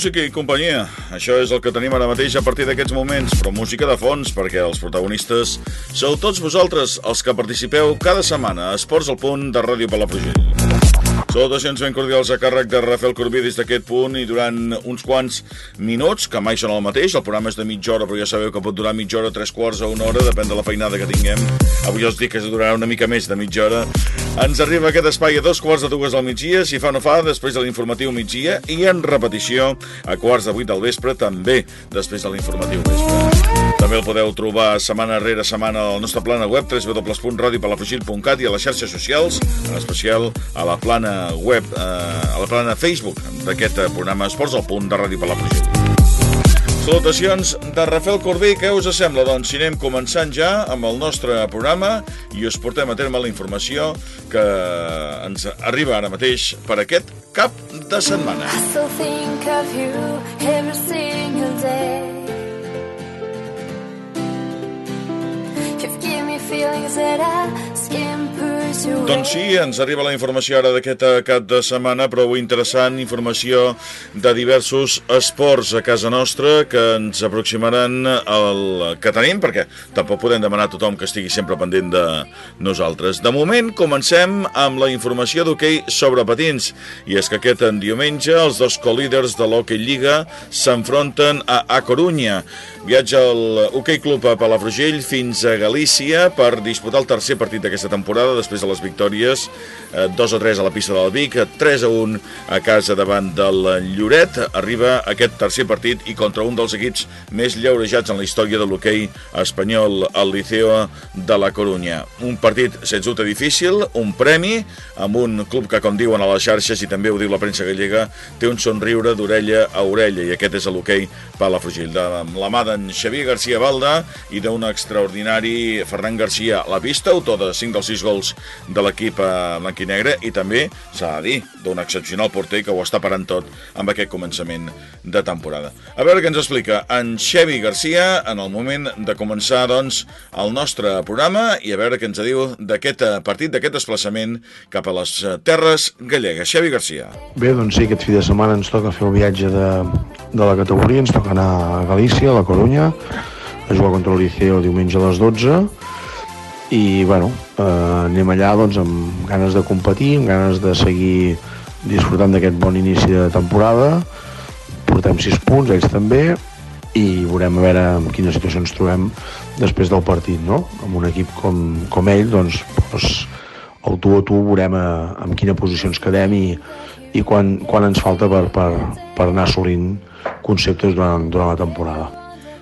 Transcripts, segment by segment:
Música i companyia. Això és el que tenim ara mateix a partir d'aquests moments, però música de fons, perquè els protagonistes sou tots vosaltres els que participeu cada setmana a Esports al Punt de Ràdio Palafrugell. Salutacions ben cordials a càrrec de Rafael Corbí des d'aquest punt i durant uns quants minuts, que mai són el mateix, el programa és de mitja hora, però ja sabeu que pot durar mitja hora, tres quarts o una hora, depèn de la feinada que tinguem. Avui els dic que durarà una mica més de mitja hora. Ens arriba aquest espai a dos quarts de dues al migdia, si fa no fa, després de l'informatiu migdia, i en repetició a quarts de vuit del vespre, també després de l'informatiu vespre. També el podeu trobar setmana rere setmana al nostre plana web www.radiopalafrugell.cat i a les xarxes socials, en especial a la plana web, eh, a la plana Facebook d'aquest programa Esports al punt de Ràdio Palafrugell. Salutacions de Rafael Corbí, què us sembla? Doncs si anem començant ja amb el nostre programa i us portem a terme la informació que ens arriba ara mateix per aquest cap de setmana. I still think of you every single day. Doncs sí, ens arriba la informació ara d'aquest cap de setmana, prou interessant, informació de diversos esports a casa nostra que ens aproximaran al que tenim, perquè tampoc podem demanar a tothom que estigui sempre pendent de nosaltres. De moment, comencem amb la informació d'hoquei sobre patins, i és que aquest en diumenge els dos co-líders de l'Hockey Lliga s'enfronten a A Corunya. Viatja el Hockey Club a Palafrugell fins a Galícia per disputar el tercer partit d'aquesta temporada després de les victòries eh, 2 a 3 a la pista del Vic, 3 a 1 a casa davant del Lloret. Arriba aquest tercer partit i contra un dels equips més llaurejats en la història de l'hoquei espanyol, el Liceo de la Corunya. Un partit, sens dubte, difícil, un premi, amb un club que, com diuen a les xarxes, i també ho diu la premsa gallega, té un somriure d'orella a orella, i aquest és l'hoquei Palafrugell. De la mà d'en Xavier García Balda i d'un extraordinari Ferran García a la pista, autor de 5 dels 6 gols de l'equip eh, blanquinegre i també, s'ha de dir, d'un excepcional porter que ho està parant tot amb aquest començament de temporada. A veure què ens explica en Xevi Garcia en el moment de començar, doncs, el nostre programa i a veure què ens diu d'aquest eh, partit, d'aquest desplaçament cap a les eh, terres gallegues. Xevi Garcia. Bé, doncs sí, aquest fi de setmana ens toca fer el viatge de, de la categoria, ens toca anar a Galícia, a la Corunya, a jugar contra el Liceo diumenge a les 12 i bueno, eh, anem allà doncs, amb ganes de competir, amb ganes de seguir disfrutant d'aquest bon inici de temporada portem 6 punts, ells també i veurem a veure en quina situació ens trobem després del partit no? amb un equip com, com ell doncs, doncs el tu a tu veurem a, en quina posició ens quedem i, i quan, quan ens falta per, per, per anar assolint conceptes durant, durant la temporada.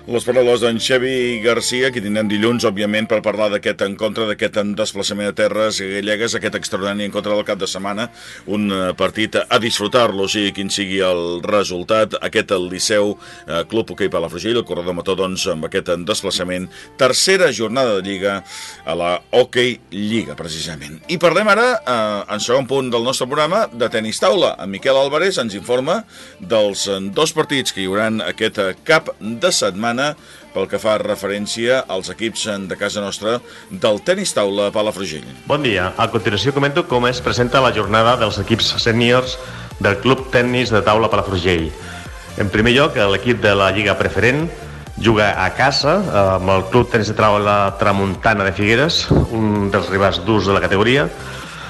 Les paraules d'en Xevi Garcia, que tindrem dilluns, òbviament, per parlar d'aquest encontre, d'aquest desplaçament de terres gallegues, aquest extraordinari encontre del cap de setmana, un eh, partit a disfrutar-lo, sigui quin sigui el resultat, aquest el Liceu eh, Club Hoquei Palafrugell, el corredor motor, doncs, amb aquest desplaçament, tercera jornada de Lliga a la Hockey Lliga, precisament. I parlem ara, eh, en segon punt del nostre programa, de tenis taula. En Miquel Álvarez ens informa dels eh, dos partits que hi haurà aquest eh, cap de setmana pel que fa referència als equips de casa nostra del tenis taula Palafrugell. Bon dia. A continuació comento com es presenta la jornada dels equips sèniors del Club Tennis de Taula Palafrugell. En primer lloc, l'equip de la Lliga Preferent juga a casa amb el Club Tenis de Taula Tramuntana de Figueres, un dels rivals durs de la categoria,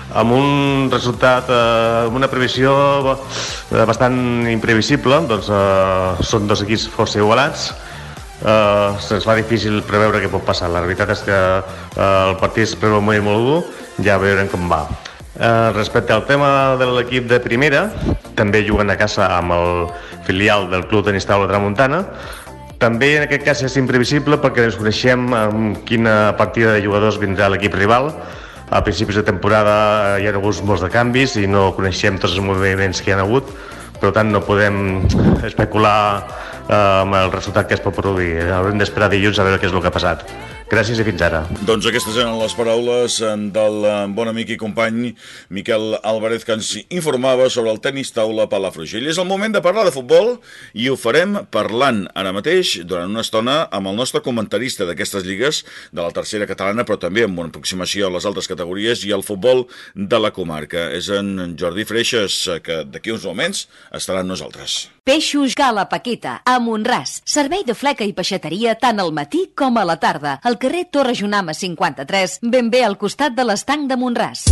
amb un resultat, eh, amb una previsió eh, bastant imprevisible, doncs eh, són dos equips força igualats, Uh, se'ns fa difícil preveure què pot passar. La veritat és que uh, el partit es preveu molt i molt dur, ja veurem com va. Uh, respecte al tema de l'equip de primera, també juguen a casa amb el filial del Club Tenis Taula Tramuntana. També en aquest cas és imprevisible perquè desconeixem amb quina partida de jugadors vindrà l'equip rival. A principis de temporada hi ha hagut molts de canvis i no coneixem tots els moviments que hi ha hagut, per tant no podem especular eh, amb el resultat que es pot produir. Haurem d'esperar dilluns a veure què és el que ha passat. Gràcies i fins ara. Doncs aquestes eren les paraules eh, del eh, bon amic i company Miquel Álvarez que ens informava sobre el tenis taula Palafrugell. És el moment de parlar de futbol i ho farem parlant ara mateix durant una estona amb el nostre comentarista d'aquestes lligues de la tercera catalana però també amb una aproximació a les altres categories i al futbol de la comarca. És en Jordi Freixas que d'aquí uns moments estarà amb nosaltres. Peixos Gala Paqueta, a Montràs. Servei de fleca i peixateria tant al matí com a la tarda. Carrer Torre Junama 53, ben bé al costat de l'estanc de Montràs.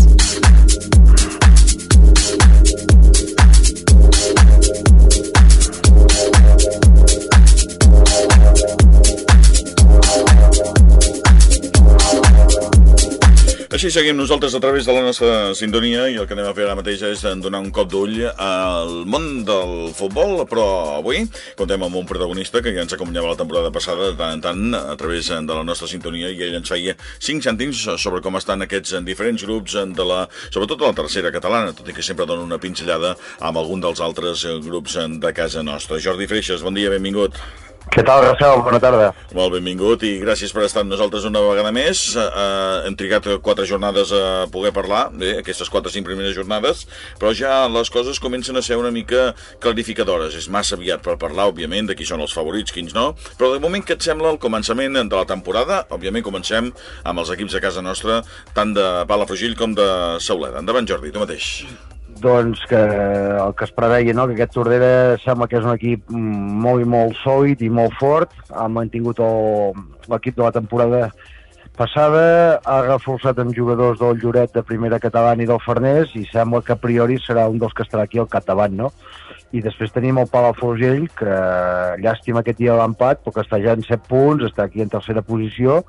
Així seguim nosaltres a través de la nostra sintonia i el que anem a fer ara mateix és donar un cop d'ull al món del futbol, però avui contem amb un protagonista que ja ens acompanyava la temporada passada de tant en tant a través de la nostra sintonia i ell ens feia 5 cèntims sobre com estan aquests diferents grups de la, sobretot de la tercera catalana, tot i que sempre dona una pinzellada amb algun dels altres grups de casa nostra. Jordi Freixas, bon dia, benvingut. Què tal, Marcel? Bona tarda. Molt benvingut i gràcies per estar amb nosaltres una vegada més. Uh, hem trigat quatre jornades a poder parlar, bé, aquestes quatre cinc primeres jornades, però ja les coses comencen a ser una mica clarificadores. És massa aviat per parlar, òbviament, de qui són els favorits, quins no, però de moment que et sembla el començament de la temporada, òbviament comencem amb els equips de casa nostra, tant de Palafrugell com de Sauleda. Endavant, Jordi, tu mateix doncs que el que es preveia, no? que aquest Tordera sembla que és un equip molt i molt sòlid i molt fort, ha mantingut l'equip de la temporada passada, ha reforçat amb jugadors del Lloret de primera catalana i del Farners i sembla que a priori serà un dels que estarà aquí al capdavant, no? I després tenim el Palafrugell, que llàstima aquest dia l'empat, però que està ja en 7 punts, està aquí en tercera posició,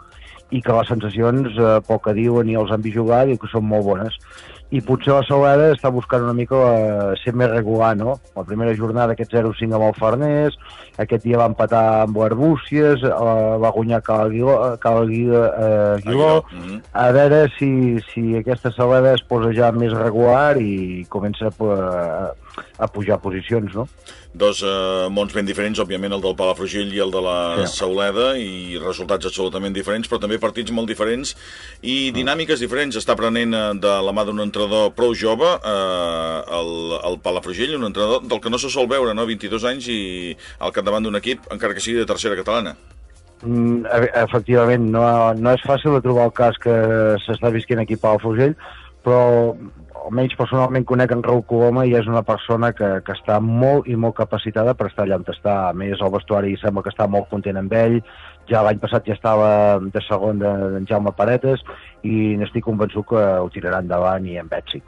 i que les sensacions, eh, poc que diuen i els han vist jugar, diu que són molt bones i potser la Sauleda està buscant una mica uh, ser més regular, no? La primera jornada aquest 0-5 amb el Farners, aquest dia va empatar amb l'Arbúcies, uh, va guanyar uh, Guiló. Mm -hmm. a veure si, si aquesta Sauleda es posa ja més regular i comença a, a pujar posicions, no? Dos eh, mons ben diferents, òbviament el del Palafrugell i el de la sí. Sauleda, i resultats absolutament diferents, però també partits molt diferents i dinàmiques diferents. Està prenent de la mà d'un entrenador prou jove, eh, el, el Palafrugell, un entrenador del que no se sol veure, no? 22 anys i al capdavant d'un equip, encara que sigui de tercera catalana. Mm, efectivament, no, no és fàcil de trobar el cas que s'està visquent aquí a Palafrugell, però almenys personalment conec en Raúl Coloma i és una persona que, que està molt i molt capacitada per estar allà on està. A més, el vestuari sembla que està molt content amb ell, ja l'any passat ja estava de segon d'en de Jaume Paretes i n'estic convençut que ho tirarà endavant i amb èxit.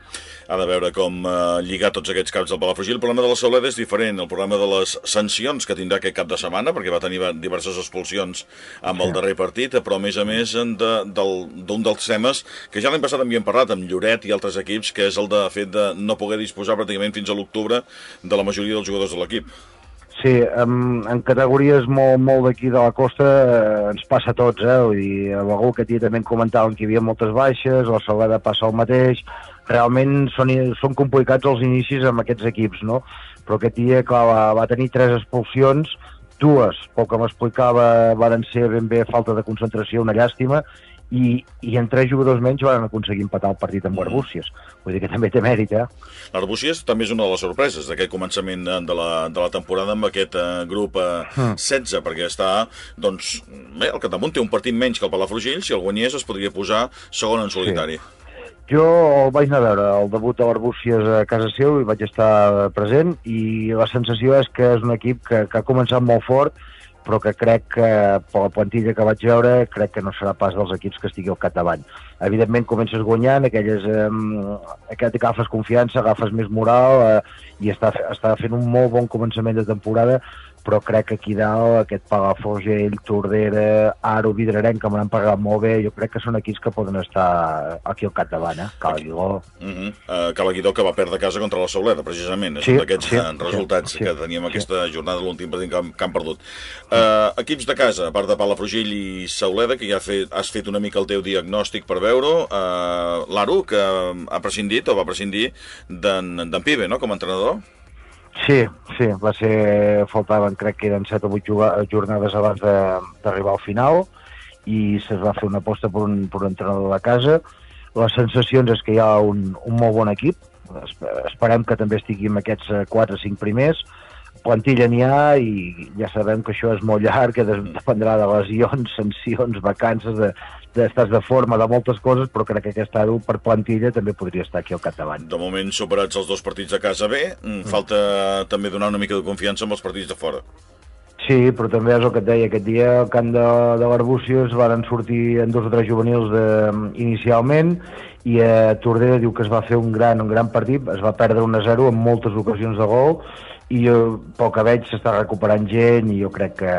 Ha de veure com uh, lligar tots aquests caps del Palafrugell. El problema de la Sauleda és diferent. El problema de les sancions que tindrà aquest cap de setmana, perquè va tenir diverses expulsions amb el darrer partit, però a més a més d'un de, del, dels temes que ja l'any passat havíem parlat amb Lloret i altres equips, que és el de fet de no poder disposar pràcticament fins a l'octubre de la majoria dels jugadors de l'equip. Sí, en, en categories molt, molt d'aquí de la costa eh, ens passa a tots, eh? Vull dir, a algú que també comentaven que hi havia moltes baixes, la Salada passa el mateix, realment són, són complicats els inicis amb aquests equips, no? Però aquest dia, clar, va, va tenir tres expulsions, dues, pel que m'explicava, varen ser ben bé falta de concentració, una llàstima, i, i en tres jugadors menys van aconseguir empatar el partit amb l'Arbúcies. Vull dir que també té mèrit, eh? L'Arbúcies també és una de les sorpreses d'aquest començament de la, de la temporada amb aquest uh, grup uh, mm. 16, perquè està, doncs, bé, el Catamunt té un partit menys que el Palafrugell, si el guanyés es podria posar segon en solitari. Sí. Jo el vaig anar a veure, el debut de l'Arbúcies a casa seu, i vaig estar present, i la sensació és que és un equip que, que ha començat molt fort, però que crec que, per la plantilla que vaig veure, crec que no serà pas dels equips que estigui al capdavant. Evidentment, comences guanyant, aquelles, eh, aquest agafes confiança, agafes més moral eh, i està, està fent un molt bon començament de temporada, però crec que aquí dalt, aquest Palafrugell, Tordera, Aro, Vidrarenc, que m'han pagat molt bé, jo crec que són equips que poden estar aquí al capdavant, eh? Calaguidó. Uh -huh. uh, Calaguidó que va perdre casa contra la Sauleda, precisament. És sí, un d'aquests sí, resultats sí, que teníem sí. aquesta jornada, l'últim partit que, que han perdut. Uh, equips de casa, a part de Palafrugell i Sauleda, que ja fet, has fet una mica el teu diagnòstic per veure-ho, uh, l'Aro, que ha prescindit o va prescindir d'en Pibe, no?, com a entrenador. Sí, sí, va ser, faltaven, crec que eren 7 o 8 jornades abans d'arribar al final, i se'ls va fer una aposta per un, per un entrenador de casa. Les sensacions és que hi ha un, un molt bon equip, Espe- esperem que també estigui amb aquests 4 o 5 primers, plantilla n'hi ha i ja sabem que això és molt llarg, que dependrà de lesions, sancions, vacances, de d'estats de forma, de moltes coses, però crec que aquest aro per plantilla també podria estar aquí al capdavant. De moment, superats els dos partits de casa bé, mm, falta també donar una mica de confiança amb els partits de fora. Sí, però també és el que et deia, aquest dia al camp de, de l'Arbúcies varen sortir en dos o tres juvenils de, inicialment i eh, Tordera diu que es va fer un gran, un gran partit, es va perdre 1-0 en moltes ocasions de gol i jo, pel que veig s'està recuperant gent i jo crec que,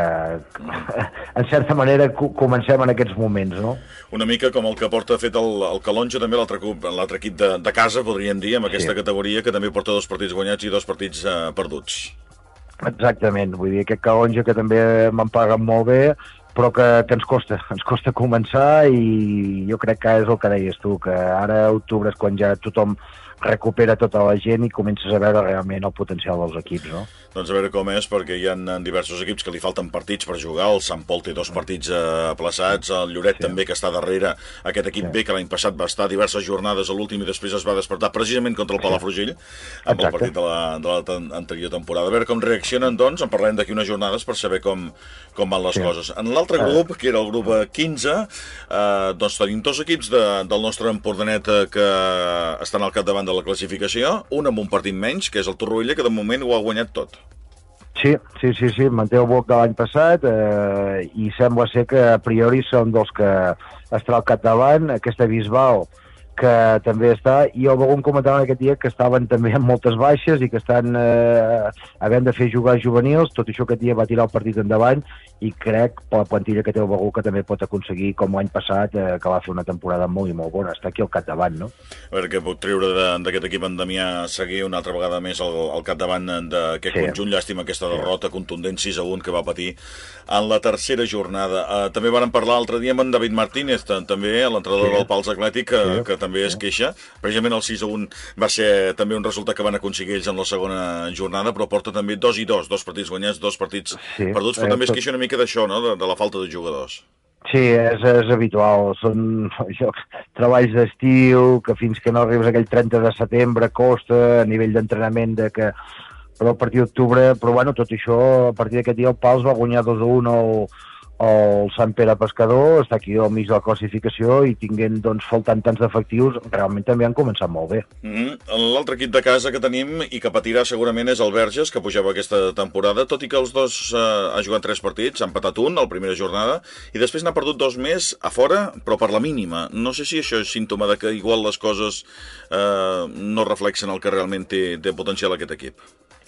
que en certa manera co- comencem en aquests moments, no? Una mica com el que porta fet el, el Calonja, també l'altre equip de, de casa, podríem dir, amb aquesta Sí. categoria, que també porta dos partits guanyats i dos partits eh, perduts. Exactament, vull dir, aquest calonja que també me'n paguen molt bé, però que, que ens costa, ens costa començar i jo crec que és el que deies tu, que ara a octubre és quan ja tothom recupera tota la gent i comences a veure realment el potencial dels equips, no? Doncs a veure com és, perquè hi ha eh, diversos equips que li falten partits per jugar. El Sant Pol té dos partits eh, aplaçats, el Lloret Sí. també, que està darrere aquest equip Sí. B, que l'any passat va estar diverses jornades a l'últim i després es va despertar precisament contra el Palafrugell, amb el Exacte. partit de la, de la anterior temporada. A veure com reaccionen, doncs, en parlem d'aquí unes jornades per saber com, com van les Sí. coses. En l'altre grup, que era el grup eh, 15, eh, doncs tenim dos equips de, del nostre Empordanet eh, que estan al capdavant de la classificació, un amb un partit menys, que és el Torroella, que de moment ho ha guanyat tot. Sí, sí, sí, sí, manté el bloc de l'any passat eh, i sembla ser que a priori són dels que estarà al capdavant, aquesta Bisbal que també està, i el Begun comentava aquest dia que estaven també amb moltes baixes i que estan eh, havent de fer jugar juvenils, tot això aquest dia va tirar el partit endavant i crec, per la plantilla que té el Begú, que també pot aconseguir, com l'any passat, eh, que va fer una temporada molt i molt bona, està aquí al capdavant, no? A veure què pot treure d'aquest equip en Damià seguir una altra vegada més al, al capdavant d'aquest Sí. conjunt. Llàstima aquesta derrota contundent 6 a 1 que va patir en la tercera jornada. Uh, també varen parlar l'altre dia amb en David Martínez, ta- també l'entrenador Sí. del Pals Atlètic, que, Sí. que també es queixa. Precisament el 6 a 1 va ser també un resultat que van aconseguir ells en la segona jornada, però porta també 2 i 2, dos partits guanyats, dos partits Sí. perduts, però Eh, també es tot- queixa una mica d'això, no?, de, de la falta de jugadors. Sí, és, és habitual. Són això, treballs d'estiu, que fins que no arribes aquell 30 de setembre costa a nivell d'entrenament de que però a partir d'octubre, però bueno, tot això, a partir d'aquest dia el Pals va guanyar 2 a 1 al, al Sant Pere Pescador, està aquí al mig de la classificació i tinguent doncs, faltant tants efectius, realment també han començat molt bé. Mm -hmm. L'altre equip de casa que tenim i que patirà segurament és el Verges, que pujava aquesta temporada, tot i que els dos eh, ha jugat tres partits, ha empatat un a la primera jornada, i després n'ha perdut dos més a fora, però per la mínima. No sé si això és símptoma de que igual les coses eh, no reflexen el que realment té, té potencial aquest equip.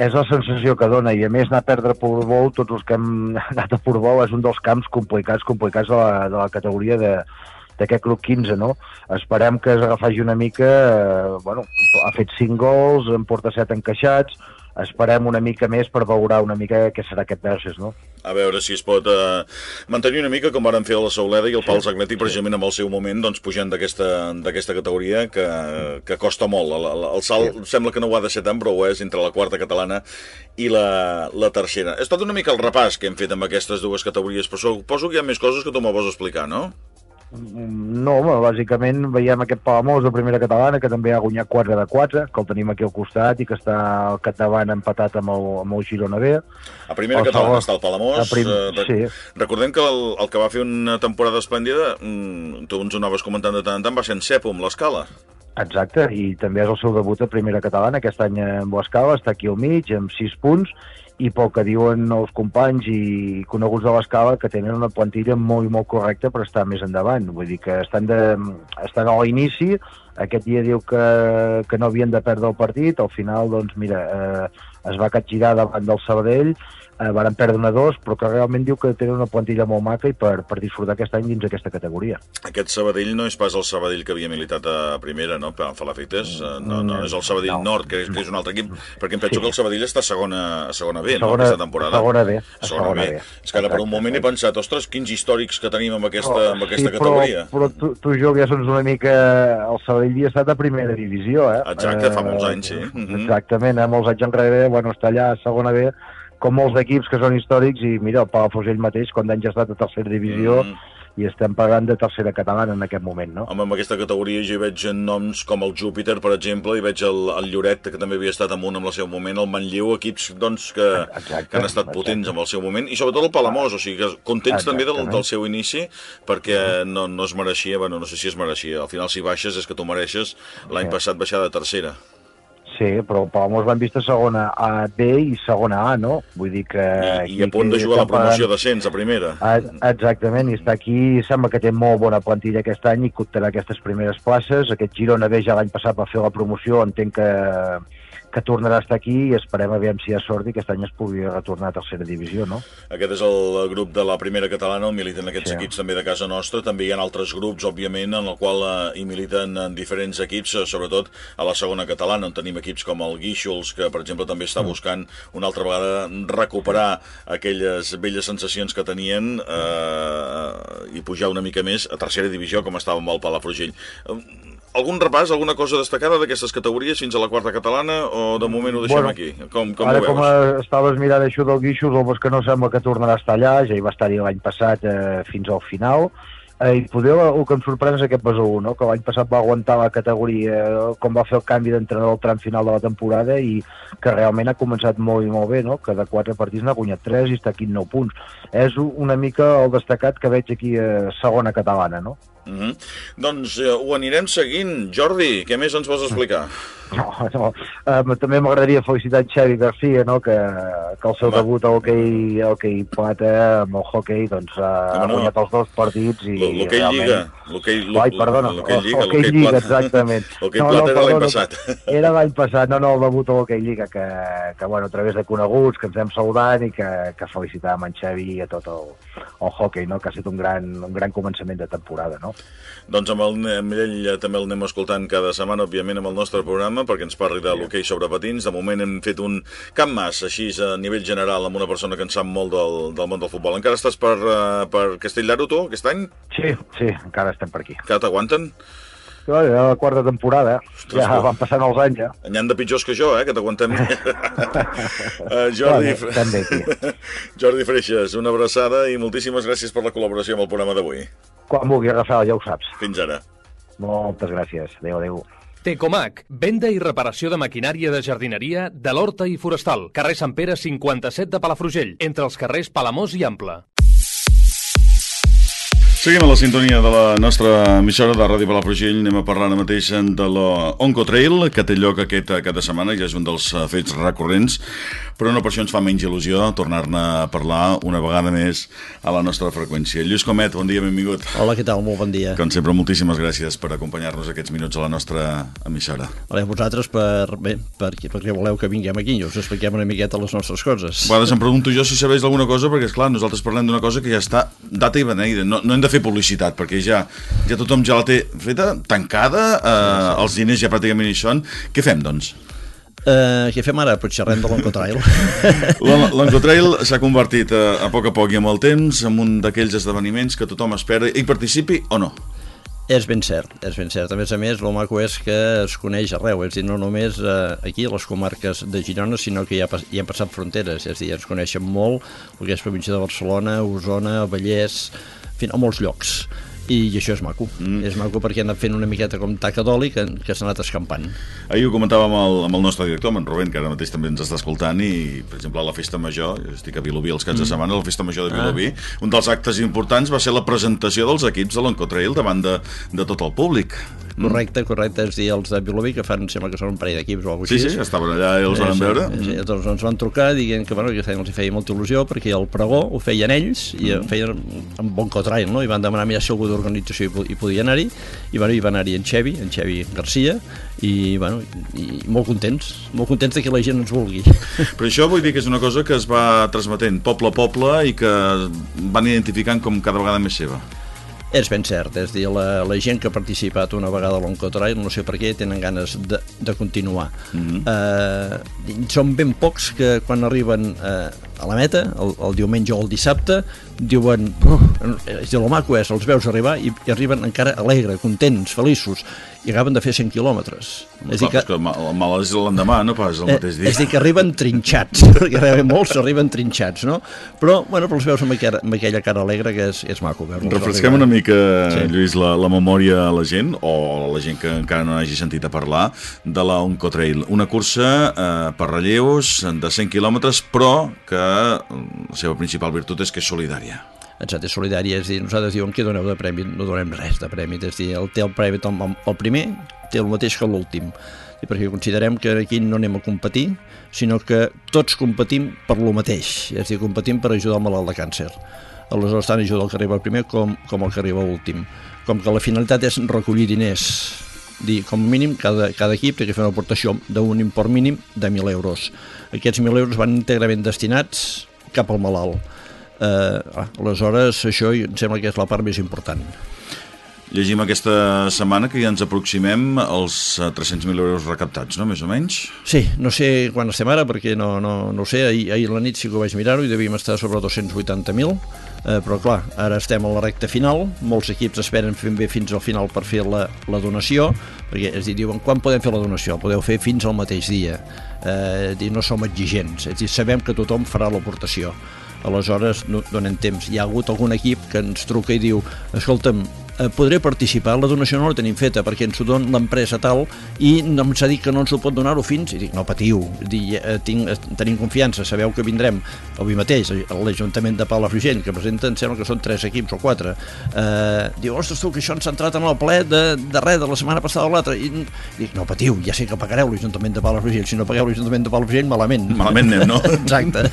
És la sensació que dona, i a més anar a perdre a Portbou, tots els que hem anat a Portbou, és un dels camps complicats, complicats de la, de la categoria de d'aquest club 15, no? Esperem que es agafagi una mica, eh, bueno, ha fet 5 gols, en porta 7 encaixats, esperem una mica més per veure una mica què serà aquest Verges, no? A veure si es pot eh, mantenir una mica com varen fer la Sauleda i el Pals Atlètic, precisament amb el seu moment, doncs, pujant d'aquesta d'aquesta categoria que, que costa molt. El, el, el salt sí. sembla que no ho ha de ser tant, però ho és entre la quarta catalana i la, la tercera. És tot una mica el repàs que hem fet amb aquestes dues categories, però suposo que hi ha més coses que tu me vols explicar, no? No, home, bàsicament veiem aquest Palamós de primera catalana que també ha guanyat 4 de 4, que el tenim aquí al costat i que està al capdavant empatat amb el, amb el Girona B. A primera El catalana segon. està el Palamós. Prim- eh, sí. Recordem que el, el que va fer una temporada esplèndida, mm, tu ens ho anaves comentant de tant en tant, va ser en Cepo, amb l'escala. Exacte, i també és el seu debut a primera catalana, aquest any amb l'Escala, està aquí al mig, amb 6 punts, i pel que diuen els companys i coneguts de l'Escala, que tenen una plantilla molt i molt correcta per estar més endavant. Vull dir que estan, de, estan a l'inici, aquest dia diu que, que no havien de perdre el partit, al final, doncs, mira, eh, es va capgirar davant del Sabadell, eh, varen perdre una dos, però que realment diu que tenen una plantilla molt maca i per, per disfrutar aquest any dins aquesta categoria. Aquest Sabadell no és pas el Sabadell que havia militat a primera, no? Per fer l'efectes. Eh, No, no, és el Sabadell No. Nord, que és, que és un altre equip, perquè em penso Sí. que el Sabadell està a segona, a segona B, no? Segona- Aquesta temporada. segona B, a A segona, segona B. B. És que ara per un moment he pensat, ostres, quins històrics que tenim amb aquesta, amb aquesta sí, categoria. Però, però tu, tu Joc, ja saps una mica... El Sabadell havia estat a primera divisió, eh? Exacte, fa molts Eh, anys, sí. Mhm. Exactament, eh? molts anys enrere, bueno, està allà a segona B, com molts equips que són històrics, i mira, el Palafrugell mateix, quan anys ha estat a tercera divisió, Mm. i estem parlant de tercera catalana en aquest moment, no? Home, en aquesta categoria jo hi veig noms com el Júpiter, per exemple, i veig el, el Lloret, que també havia estat amunt amb el seu moment, el Manlleu, equips doncs, que, Exacte, que han estat exacte. potents amb el seu moment, i sobretot el Palamós, o sigui que contents també del, del seu inici, perquè no, no es mereixia, bueno, no sé si es mereixia, al final si baixes és que tu mereixes l'any passat baixar de tercera. Sí, però Palamós l'han vist a segona A, B i segona A, no? Vull dir que... I, i a punt de jugar la promoció d'ascens a primera. Ah, Exactament, i està aquí, sembla que té molt bona plantilla aquest any i que aquestes primeres places. Aquest Girona B ja l'any passat va fer la promoció, entenc que, que tornarà a estar aquí i esperem aviam si hi ha sort i aquest any es pugui retornar a tercera divisió, no? Aquest és el grup de la primera catalana, on militen aquests Sí. equips també de casa nostra. També hi ha altres grups, òbviament, en el qual eh, hi militen en diferents equips, eh, sobretot a la segona catalana, on tenim equips com el Guíxols, que, per exemple, també està buscant una altra vegada recuperar aquelles velles sensacions que tenien eh, i pujar una mica més a tercera divisió, com estava amb el Palafrugell. Eh, Algun repàs, alguna cosa destacada d'aquestes categories fins a la quarta catalana o de moment ho deixem Bueno, aquí? Com, com Ara, ho veus? com eh, estaves mirant això del Guixos, el que no sembla que tornarà a estar allà, ja hi va estar-hi l'any passat eh, fins al final, eh, i poder el que em sorprèn és aquest Besó 1, no? que l'any passat va aguantar la categoria eh, com va fer el canvi d'entrenador al tram final de la temporada i que realment ha començat molt i molt bé, no? que de quatre partits n'ha guanyat 3 i està aquí en 9 punts. És una mica el destacat que veig aquí a segona catalana, no? Mm -hmm. Doncs eh, ho anirem seguint. Jordi, què més ens vols explicar? No, no. Um, també m'agradaria felicitar en Xavi García, no? que, que el seu Home. debut al hoquei, al hoquei plata amb el hoquei doncs, ha Home, no. guanyat els dos partits i L'hoquei realment... Lliga. L'hoquei Ai, perdona, L'hoquei Lliga, l'hoquei Lliga, exactament. L'hoquei plata era l'any passat. Era l'any passat, no, no, el debut a l'hoquei Lliga, que, que bueno, a través de coneguts, que ens hem saludant i que, que felicitàvem en Xavi i a tot el, el hoquei, no? que ha estat un gran, un gran començament de temporada, no? Doncs amb, el, amb ell eh, també el anem escoltant cada setmana, òbviament, amb el nostre programa, perquè ens parli de l'hoquei sobre patins. De moment hem fet un camp mas, així a nivell general, amb una persona que en sap molt del, del món del futbol. Encara estàs per, uh, per Castelldaro, tu, aquest any? Sí, sí, encara estem per aquí. Que t'aguanten? Ja, ja la quarta temporada, Ostres, ja van passant els anys, ja. N'hi han de pitjors que jo, eh, que t'aguantem. uh, Jordi, Bueno, estem bé aquí. Jordi Freixas, una abraçada i moltíssimes gràcies per la col·laboració amb el programa d'avui. Quan vulgui, Rafael, ja ho saps. Fins ara. Moltes gràcies. Adéu, adéu. Tecomac, venda i reparació de maquinària de jardineria de l'Horta i Forestal. Carrer Sant Pere 57 de Palafrugell, entre els carrers Palamós i Ample. Seguim a la sintonia de la nostra emissora de Ràdio Palafrugell. Anem a parlar ara mateix de l'Oncotrail, que té lloc aquest cada setmana, ja és un dels eh, fets recurrents, però no per això ens fa menys il·lusió tornar-ne a parlar una vegada més a la nostra freqüència. Lluís Comet, bon dia, benvingut. Hola, què tal? Molt bon dia. Com sempre, moltíssimes gràcies per acompanyar-nos aquests minuts a la nostra emissora. Hola a vosaltres per, bé, perquè, perquè voleu que vinguem aquí i us expliquem una miqueta les nostres coses. A vegades em pregunto jo si sabeix alguna cosa, perquè, és clar nosaltres parlem d'una cosa que ja està data i beneïda. No, no hem de fer publicitat, perquè ja, ja tothom ja la té feta, tancada, eh, els diners ja pràcticament hi són. Què fem, doncs? Uh, què fem ara? Pues xerrem de l'Oncotrail. L'On- L'Oncotrail s'ha convertit a, a poc a poc i amb el temps en un d'aquells esdeveniments que tothom espera i participi o no. és ben cert, és ben cert. A més a més, el maco és que es coneix arreu, és a dir, no només uh, aquí, a les comarques de Girona, sinó que ja, ja han passat fronteres, és a dir, ens coneixen molt el que és província de Barcelona, Osona, Vallès, a molts llocs. I, i això és maco, mm. és maco perquè han anat fent una miqueta com taca d'oli que, que s'ha anat escampant. Ahir ho comentàvem amb el, amb el nostre director, amb en Rubén, que ara mateix també ens està escoltant, i, per exemple, a la Festa Major, jo estic a Vilobí els caps de setmana, la Festa Major de Vilobí, un dels actes importants va ser la presentació dels equips de l'Oncotrail davant de, de tot el públic. Correcte, correcte, és dir, els de Vilobí, que fan, sembla que són un parell d'equips o alguna Sí, cosa sí, així. estaven allà i els van sí, veure. Sí, doncs ens van trucar dient que, bueno, que els hi feia molta il·lusió perquè el pregó ho feien ells i Mm. feien amb bon cotrail, no? I van demanar mira si algú d'organització hi, po- hi podia anar-hi i, bueno, hi va anar-hi en Xevi, en Xevi Garcia i, bueno, i molt contents, molt contents de que la gent ens vulgui. Però això vull dir que és una cosa que es va transmetent poble a poble i que van identificant com cada vegada més seva. És ben cert, és a dir, la, la gent que ha participat una vegada a l'Oncotrail, no sé per què, tenen ganes de, de continuar. Mm -hmm. uh, són ben pocs que quan arriben uh, a la meta, el, el diumenge o el dissabte, diuen, oh, és de lo maco és, els veus arribar i, i arriben encara alegre, contents, feliços, i acaben de fer 100 quilòmetres. És dir que, que mal, el mal és l'endemà, no pas el mateix dia. Eh, és dir, que arriben trinxats, perquè realment molts arriben trinxats, no? Però, bueno, però els veus amb aquella, amb aquella cara alegre que és, és maco. Refresquem una mica, sí. Lluís, la, la memòria a la gent, o a la gent que encara no hagi sentit a parlar, de la Oncotrail. Una cursa eh, per relleus de 100 quilòmetres, però que la seva principal virtut és que és solidària exacte, solidària, és dir, nosaltres diuen que doneu de premi, no donem res de premi, és dir, el té el premi, el primer té el mateix que l'últim, perquè considerem que aquí no anem a competir, sinó que tots competim per lo mateix, és dir, competim per ajudar el malalt de càncer. Aleshores, tant ajuda el que arriba primer com, com el que arriba últim. Com que la finalitat és recollir diners, dir, com a mínim, cada, cada equip té que fer una aportació d'un import mínim de 1.000 euros. Aquests 1.000 euros van íntegrament destinats cap al malalt eh, aleshores això em sembla que és la part més important. Llegim aquesta setmana que ja ens aproximem als 300.000 eh, euros recaptats, no?, més o menys? Sí, no sé quan estem ara, perquè no, no, no ho sé, ahir, ahir la nit sí que ho vaig mirar-ho i devíem estar sobre 280.000, eh, però clar, ara estem a la recta final, molts equips esperen fent bé fins al final per fer la, la donació, perquè és dir, diuen, quan podem fer la donació? podeu fer fins al mateix dia, eh, dir, no som exigents, és dir, sabem que tothom farà l'aportació aleshores no donen temps. Hi ha hagut algun equip que ens truca i diu escolta'm, eh, podré participar, la donació no la tenim feta perquè ens ho dona l'empresa tal i no ens ha dit que no ens ho pot donar-ho fins i dic, no patiu, dic, eh, tinc, eh, tenim confiança, sabeu que vindrem avui mateix a l'Ajuntament de Palafrugell que presenta, em sembla que són tres equips o quatre eh, diu, ostres tu, que això ens ha entrat en el ple de, de res, de la setmana passada o l'altra i dic, no patiu, ja sé que pagareu l'Ajuntament de Palafrugell, si no pagueu l'Ajuntament de Palafrugell malament. Malament anem, no? Exacte.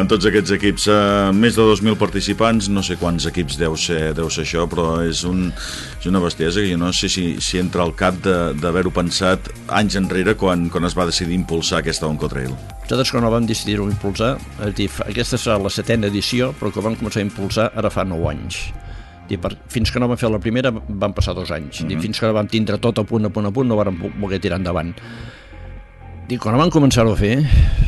en tots aquests equips, eh, més de 2.000 participants, no sé quants equips deu ser, deu ser això, però és, un, és una bestiesa que jo no sé si, si entra al cap d'haver-ho pensat anys enrere quan, quan es va decidir impulsar aquesta Oncotrail. Nosaltres quan vam decidir-ho impulsar, és dir, aquesta serà la setena edició, però que vam començar a impulsar ara fa 9 anys. Dir, per, fins que no vam fer la primera van passar dos anys. Dir, mhm. fins que no vam tindre tot a punt, a punt, a punt, no vam poder tirar endavant. I quan van començar-ho a fer,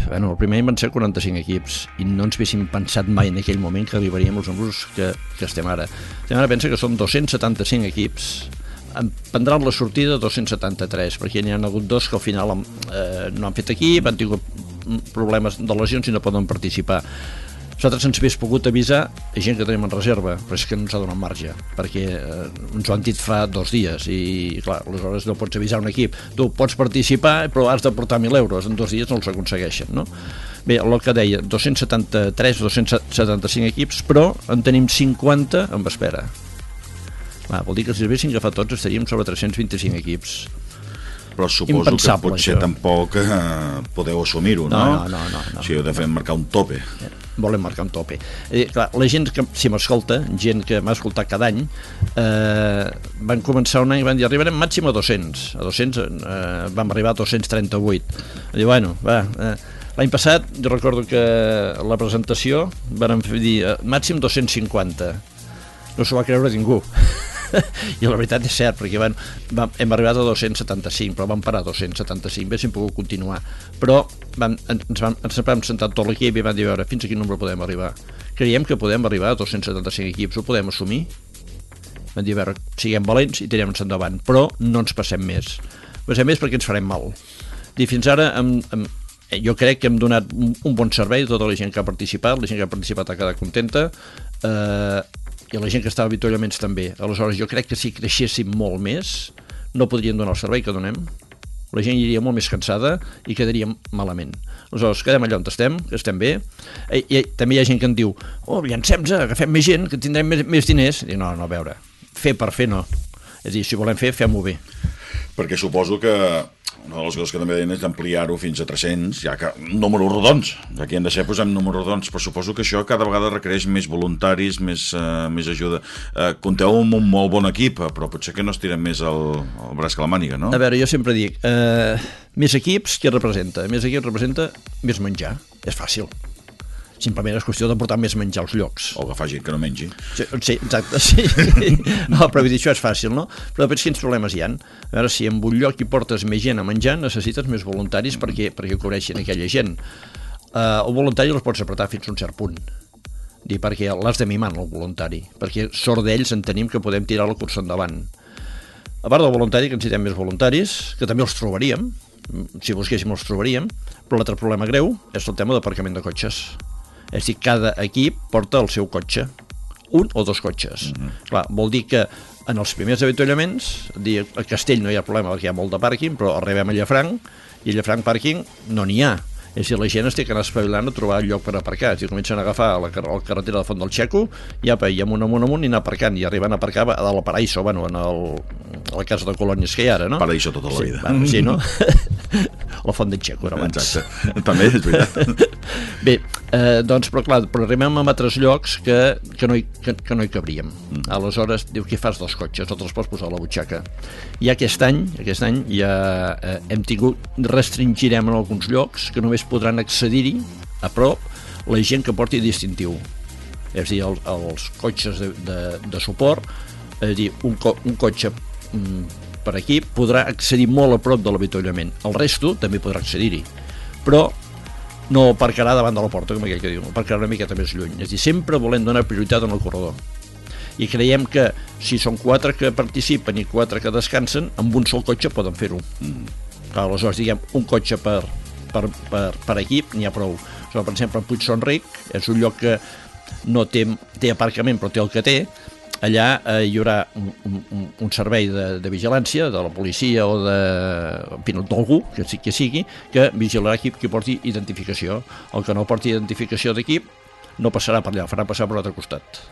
bueno, el primer any van ser 45 equips i no ens haguéssim pensat mai en aquell moment que arribaríem als números que, que estem ara. Estem ara pensa que som 275 equips, en prendran la sortida 273, perquè n'hi ha hagut dos que al final eh, no han fet equip, han tingut problemes de lesions i no poden participar. Nosaltres ens hagués pogut avisar gent que tenim en reserva, però és que no ens ha donat marge, perquè eh, ens ho han dit fa dos dies i, clar, aleshores no pots avisar un equip. Tu pots participar, però has de portar 1.000 euros, en dos dies no els aconsegueixen, no? Bé, el que deia, 273 275 equips, però en tenim 50 en espera. Va, vol dir que si els haguessin agafat tots estaríem sobre 325 equips però suposo que potser això. tampoc eh, podeu assumir-ho, no? No, no, no, no. O sigui, heu de fer marcar un tope. Volem marcar un tope. Eh, clar, la gent que, si m'escolta, gent que m'ha escoltat cada any, eh, van començar un any i van dir arribarem màxim a 200. A 200 eh, vam arribar a 238. Diu, bueno, va... Eh, L'any passat, jo recordo que la presentació vam dir eh, màxim 250. No s'ho va creure ningú. i la veritat és cert, perquè van, vam, hem arribat a 275, però vam parar a 275, haguéssim pogut continuar. Però vam, ens, vam, ens vam sentar tot l'equip i vam dir, a veure, fins a quin número podem arribar? Creiem que podem arribar a 275 equips, ho podem assumir? Vam dir, a veure, siguem valents i tirem-nos endavant, però no ens passem més. Passem més perquè ens farem mal. I fins ara hem, hem, jo crec que hem donat un, un bon servei a tota la gent que ha participat, la gent que ha participat ha quedat contenta, eh, i la gent que estava a avituallaments també. Aleshores, jo crec que si creixéssim molt més, no podríem donar el servei que donem, la gent iria molt més cansada i quedaríem malament. Aleshores, quedem allà on estem, que estem bé, i, i també hi ha gent que en diu oh, llancem-nos, agafem més gent, que tindrem més, més diners. I no, no, a veure, fer per fer no. És a dir, si volem fer, fem-ho bé. Perquè suposo que una de les coses que també deien és d'ampliar-ho fins a 300, ja que números rodons, aquí hem de ser posem números rodons, però suposo que això cada vegada requereix més voluntaris, més, uh, més ajuda. Uh, compteu amb un molt bon equip, però potser que no estirem més el, el braç que la màniga, no? A veure, jo sempre dic, uh, més equips, què representa? Més equips representa més menjar, és fàcil simplement és qüestió de portar més menjar als llocs. O agafar gent que no mengi. Sí, sí exacte, sí. No, però vull dir, això és fàcil, no? Però depèn quins problemes hi han. A veure, si en un lloc hi portes més gent a menjar, necessites més voluntaris perquè, perquè cobreixin aquella gent. eh, el voluntari els pots apretar fins a un cert punt dir, perquè l'has de mimar el voluntari perquè sort d'ells en tenim que podem tirar la cursa endavant a part del voluntari que necessitem més voluntaris que també els trobaríem si busquéssim els trobaríem però l'altre problema greu és el tema d'aparcament de cotxes és dir, cada equip porta el seu cotxe un o dos cotxes. Mm -hmm. Clar, vol dir que en els primers avituallaments, dir, a Castell no hi ha problema perquè hi ha molt de pàrquing, però arribem a Llafranc i a Llafranc pàrquing no n'hi ha. És a dir, la gent es té que anar espavilant a trobar lloc per aparcar. Si comencen a agafar la, car la carretera de Font del Xeco, i apa, i amunt, amunt, amunt, i anar aparcant, i arriben a aparcar a dalt al Paraíso, bueno, en el, a la casa de colònies que hi ha ara, no? Paraíso tota la sí, vida. Va, sí, no? la Font del Xeco era abans. Exacte. També és veritat. Bé, eh, doncs, però clar, però arribem a altres llocs que, que, no, hi, que, que no hi cabríem. Mm. Aleshores, diu, què fas dels cotxes? No te'ls pots posar a la butxaca. I aquest any, aquest any ja eh, hem tingut, restringirem en alguns llocs que només podran accedir-hi a prop la gent que porti distintiu. És a dir, els, els cotxes de, de, de suport, és a dir, un, co un cotxe mm, per equip podrà accedir molt a prop de l'avituallament. El resto també podrà accedir-hi. Però no aparcarà davant de la porta, com aquell que diu, aparcarà una miqueta més lluny. És a dir, sempre volem donar prioritat en el corredor. I creiem que si són quatre que participen i quatre que descansen, amb un sol cotxe poden fer-ho. Mm. Aleshores, diguem, un cotxe per, per, per, per equip n'hi ha prou. So, per exemple, en Puig Son Ric és un lloc que no té, té aparcament però té el que té, allà eh, hi haurà un, un, un servei de, de vigilància de la policia o d'algú que, que sigui que vigilarà equip que porti identificació. El que no porti identificació d'equip no passarà per allà, farà passar per l'altre costat.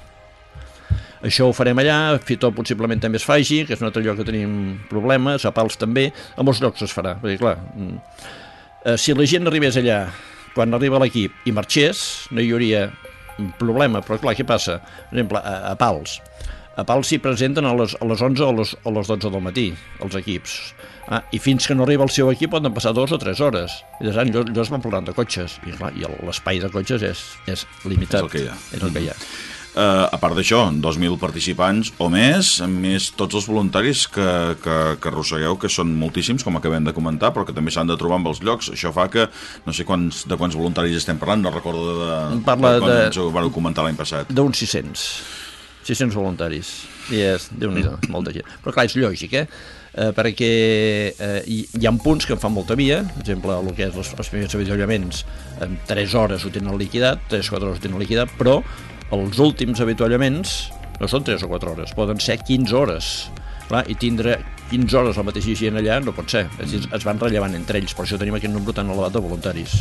Això ho farem allà, Fitó possiblement també es faci, que és un altre lloc que tenim problemes, a Pals també, a molts llocs es farà, perquè clar, mm, eh, si la gent arribés allà quan arriba l'equip i marxés, no hi hauria problema, però clar, què passa? Per exemple, a, a Pals, a Pals s'hi presenten a les, a les 11 o a les, a les 12 del matí, els equips. Ah, I fins que no arriba el seu equip poden passar dues o tres hores. I allò es van parlant de cotxes. I, clar, i l'espai de cotxes és, és limitat. És el que hi ha. És el que hi ha. Uh, a part d'això, 2.000 participants o més, més tots els voluntaris que, que, que arrossegueu, que són moltíssims, com acabem de comentar, però que també s'han de trobar amb els llocs. Això fa que, no sé quants, de quants voluntaris estem parlant, no recordo de, Parla de quan de- ens ho comentar l'any passat. D'uns 600. 600 voluntaris. I és, déu nhi molta gent. Però clar, és lògic, eh? eh perquè eh, hi, hi ha punts que en fan molta via, per exemple, el que és els, els primers avituallaments, en 3 hores ho tenen liquidat, 3-4 hores ho tenen liquidat, però els últims avituallaments no són 3 o 4 hores, poden ser 15 hores. Clar, I tindre 15 hores la mateixa gent allà no pot ser. És es van rellevant entre ells, per això tenim aquest nombre tan elevat de voluntaris.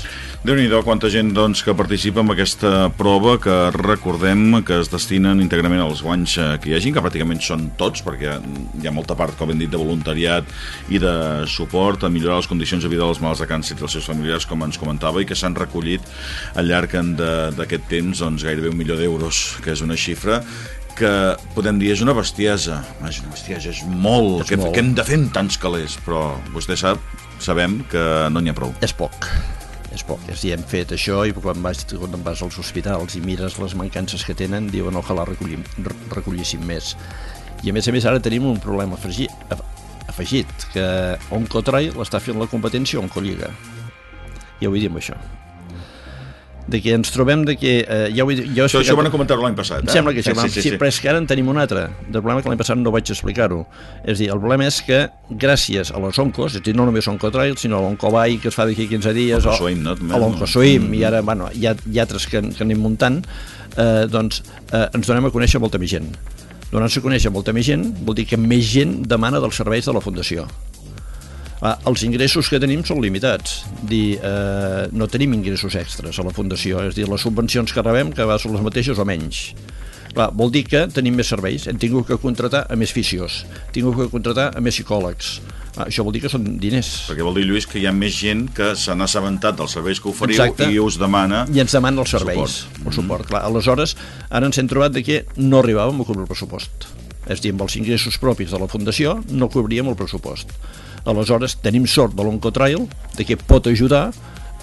déu nhi quanta gent doncs, que participa en aquesta prova que recordem que es destinen íntegrament als guanys eh, que hi hagin, que pràcticament són tots, perquè hi ha molta part, com hem dit, de voluntariat i de suport a millorar les condicions de vida dels mals de càncer dels seus familiars, com ens comentava, i que s'han recollit al llarg d'aquest temps doncs, gairebé un milió d'euros, que és una xifra que podem dir és una bestiesa. És una bestiesa, és molt. És que, molt. que hem de fer amb tants calés, però vostè sap, sabem que no n'hi ha prou. És poc, és poc. Dir, hem fet això i quan vas, quan vas als hospitals i mires les mancances que tenen, diuen ojalà recollim, re- recollíssim més. I a més a més ara tenim un problema afegit, af- afegit que Oncotrail està fent la competència Oncoliga. Ja ho amb això. De que ens trobem de que... Eh, ja ho he, ja ho he Això, això explicat- van comentar l'any passat. Eh? sembla que sí, sí, sí, sí. però és que ara en tenim un altre. El problema que l'any passat no vaig explicar-ho. És dir, el problema és que gràcies a les oncos, és dir, no només Oncotrail, sinó a l'Oncovai, que es fa d'aquí 15 dies, o no? A l'Oncosuim, Mm. i ara, bueno, hi ha, hi ha altres que, que anem muntant, eh, doncs eh, ens donem a conèixer molta més gent. Donar-se a conèixer molta més gent vol dir que més gent demana dels serveis de la Fundació. Ah, els ingressos que tenim són limitats. Dir, eh, no tenim ingressos extras a la Fundació, és a dir, les subvencions que rebem que són les mateixes o menys. Clar, vol dir que tenim més serveis, hem tingut que contratar a més fisios, hem tingut que contratar a més psicòlegs. Ah, això vol dir que són diners. Perquè vol dir, Lluís, que hi ha més gent que se n'ha assabentat dels serveis que oferiu Exacte. i us demana... I ens demanen els serveis, Suport. el suport. Clar, aleshores, ara ens hem trobat de que no arribàvem a cobrir el pressupost. És a dir, amb els ingressos propis de la Fundació no cobríem el pressupost. Aleshores, tenim sort de l'Oncotrail de que pot ajudar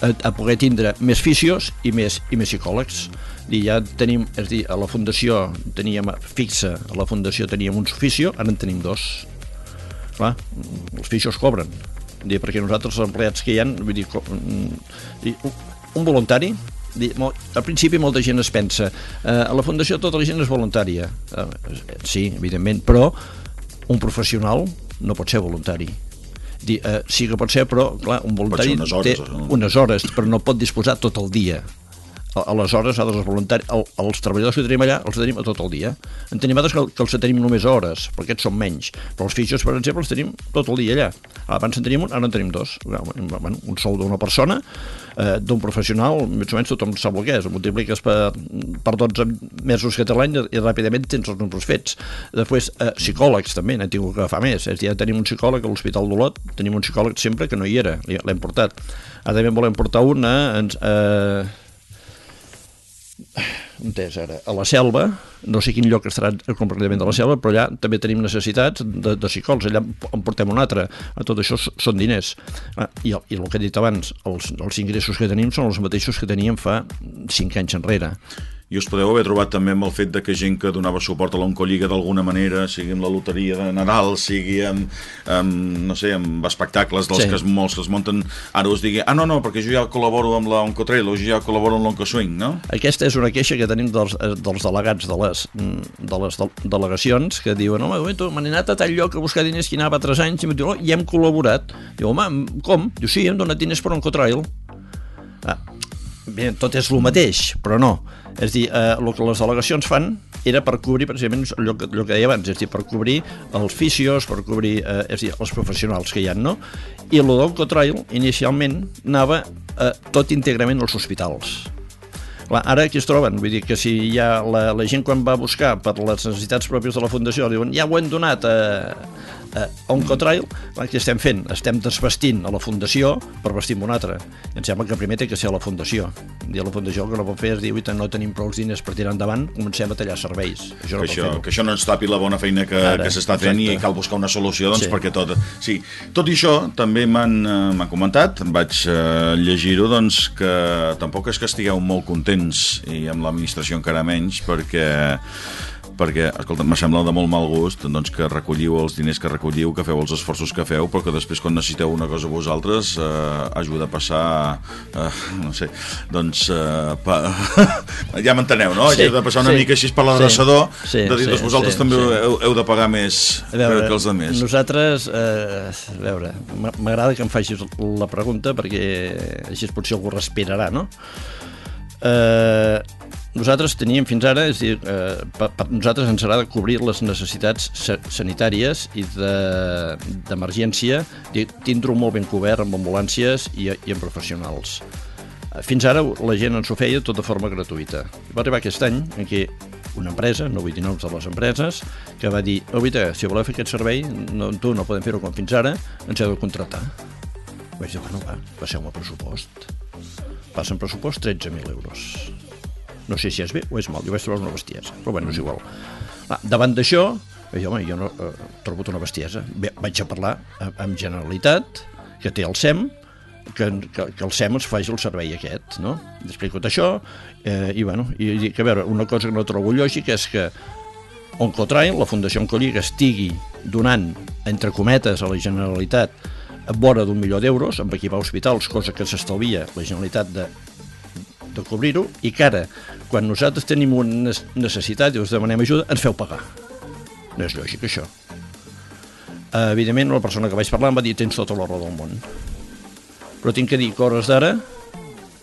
a, a poder tindre més fisios i més, i més psicòlegs. I ja tenim, és a dir, a la Fundació teníem fixa, a la Fundació teníem un fisio, ara en tenim dos. Clar, els fisios cobren. Dir, perquè nosaltres els empleats que hi ha, vull dir, mm, un voluntari, al principi molta gent es pensa eh, a la Fundació tota la gent és voluntària. Eh, sí, evidentment però un professional no pot ser voluntari. Di, eh, sí que pot ser, però clar, un voluntari unes hores, té no? unes hores, però no pot disposar tot el dia Aleshores, altres voluntaris, el, els treballadors que tenim allà els tenim tot el dia. En tenim altres que, que els tenim només hores, perquè aquests són menys. Però els fitxos, per exemple, els tenim tot el dia allà. Abans en tenim un, ara en tenim dos. Bueno, un sou d'una persona, eh, d'un professional, més o menys tothom sap el que és. Ho multipliques per, per 12 mesos que té l'any i ràpidament tens els números fets. Després, eh, psicòlegs també, n'hem tingut que agafar més. És dir, tenim un psicòleg a l'Hospital d'Olot, tenim un psicòleg sempre que no hi era, l'hem portat. Ara també volem portar un a, ens- eh, és ara? A la selva, no sé quin lloc estarà completament de la selva, però allà també tenim necessitats de, de psicòlegs, allà en portem un altre. A tot això són diners. Ah, I, el, I el que he dit abans, els, els ingressos que tenim són els mateixos que teníem fa 5 anys enrere. I us podeu haver trobat també amb el fet de que gent que donava suport a l'Oncolliga d'alguna manera, sigui amb la loteria de Nadal, sigui amb, amb no sé, amb espectacles dels Sí. que es, molts que es munten, ara us digui, ah, no, no, perquè jo ja col·laboro amb l'Oncotrail, o jo ja col·laboro amb l'Oncoswing, no? Aquesta és una queixa que tenim dels, eh, dels delegats de les, mm, de les de- delegacions que diuen, home, tu, m'han anat a tal lloc a buscar diners que anava 3 anys i em diu, oh, i hem col·laborat. Diu, home, com? Diu, sí, hem donat diners per Oncotrail. Ah, bé, tot és el mateix, però no. És dir, eh, el que les delegacions fan era per cobrir precisament allò que, allò que deia abans, és dir, per cobrir els fisios, per cobrir eh, és dir, els professionals que hi ha, no? I el d'Oncotrail inicialment anava eh, tot íntegrament als hospitals. Clar, ara aquí es troben, vull dir que si ja la, la gent quan va buscar per les necessitats pròpies de la Fundació diuen ja ho hem donat a, a Oncotrail, clar, què estem fent? Estem desvestint a la Fundació per vestir amb una altra. I em sembla que primer té que ser a la Fundació. I a la Fundació el que no pot fer és dir, "Uita, no tenim prou diners per tirar endavant, comencem a tallar serveis. Això no que, això, que això no ens tapi la bona feina que, Ara, que s'està fent exacte. i cal buscar una solució doncs, Sí. perquè tot... Sí. Tot i això, també eh, m'han comentat, vaig eh, llegir-ho, doncs, que tampoc és que estigueu molt contents i amb l'administració encara menys, perquè perquè, escolta, me sembla de molt mal gust doncs, que recolliu els diners que recolliu, que feu els esforços que feu, però que després quan necessiteu una cosa vosaltres eh, ajuda a passar eh, no sé, doncs eh, pa... ja m'enteneu, no? Sí, Sí, de passar una sí. mica així per Sí, l'adreçador sí, de dir, sí, doncs vosaltres sí, també sí. Heu, heu de pagar més A veure, que, els altres. Nosaltres, eh, a veure, m'agrada que em facis la pregunta perquè així potser algú respirarà, no? Eh, nosaltres teníem fins ara, és dir, eh, per, per nosaltres ens de cobrir les necessitats sa- sanitàries i de- d'emergència, de, tindre-ho molt ben cobert amb ambulàncies i, i amb professionals. Eh, Fins ara la gent ens ho feia tot de forma gratuïta. Va arribar aquest any en què una empresa, no vull dir noms de les empreses, que va dir, oh, vita, si voleu fer aquest servei, no, tu no podem fer-ho com fins ara, ens heu de contratar. Vaig dir, bueno, va, passeu-me pressupost. Passen pressupost 13.000 euros. No sé si és bé o és mal, jo vaig trobar una bestiesa, però bueno, és igual. Va, davant d'això, dir, home, jo no eh, trobo una bestiesa. Bé, vaig a parlar amb, Generalitat, que té el SEM, que, que, que el SEM ens faci el servei aquest, no? Explico tot això, eh, i bueno, i dic, a veure, una cosa que no trobo lògica és que Oncotrail, la Fundació Oncolliga, estigui donant, entre cometes, a la Generalitat a vora d'un milió d'euros amb equipar hospitals, cosa que s'estalvia la Generalitat de, de cobrir-ho, i que ara, quan nosaltres tenim una necessitat i us demanem ajuda, ens feu pagar. No és lògic, això. Eh, evidentment, la persona que vaig parlar em va dir tens tota la raó del món. Però tinc que dir que hores d'ara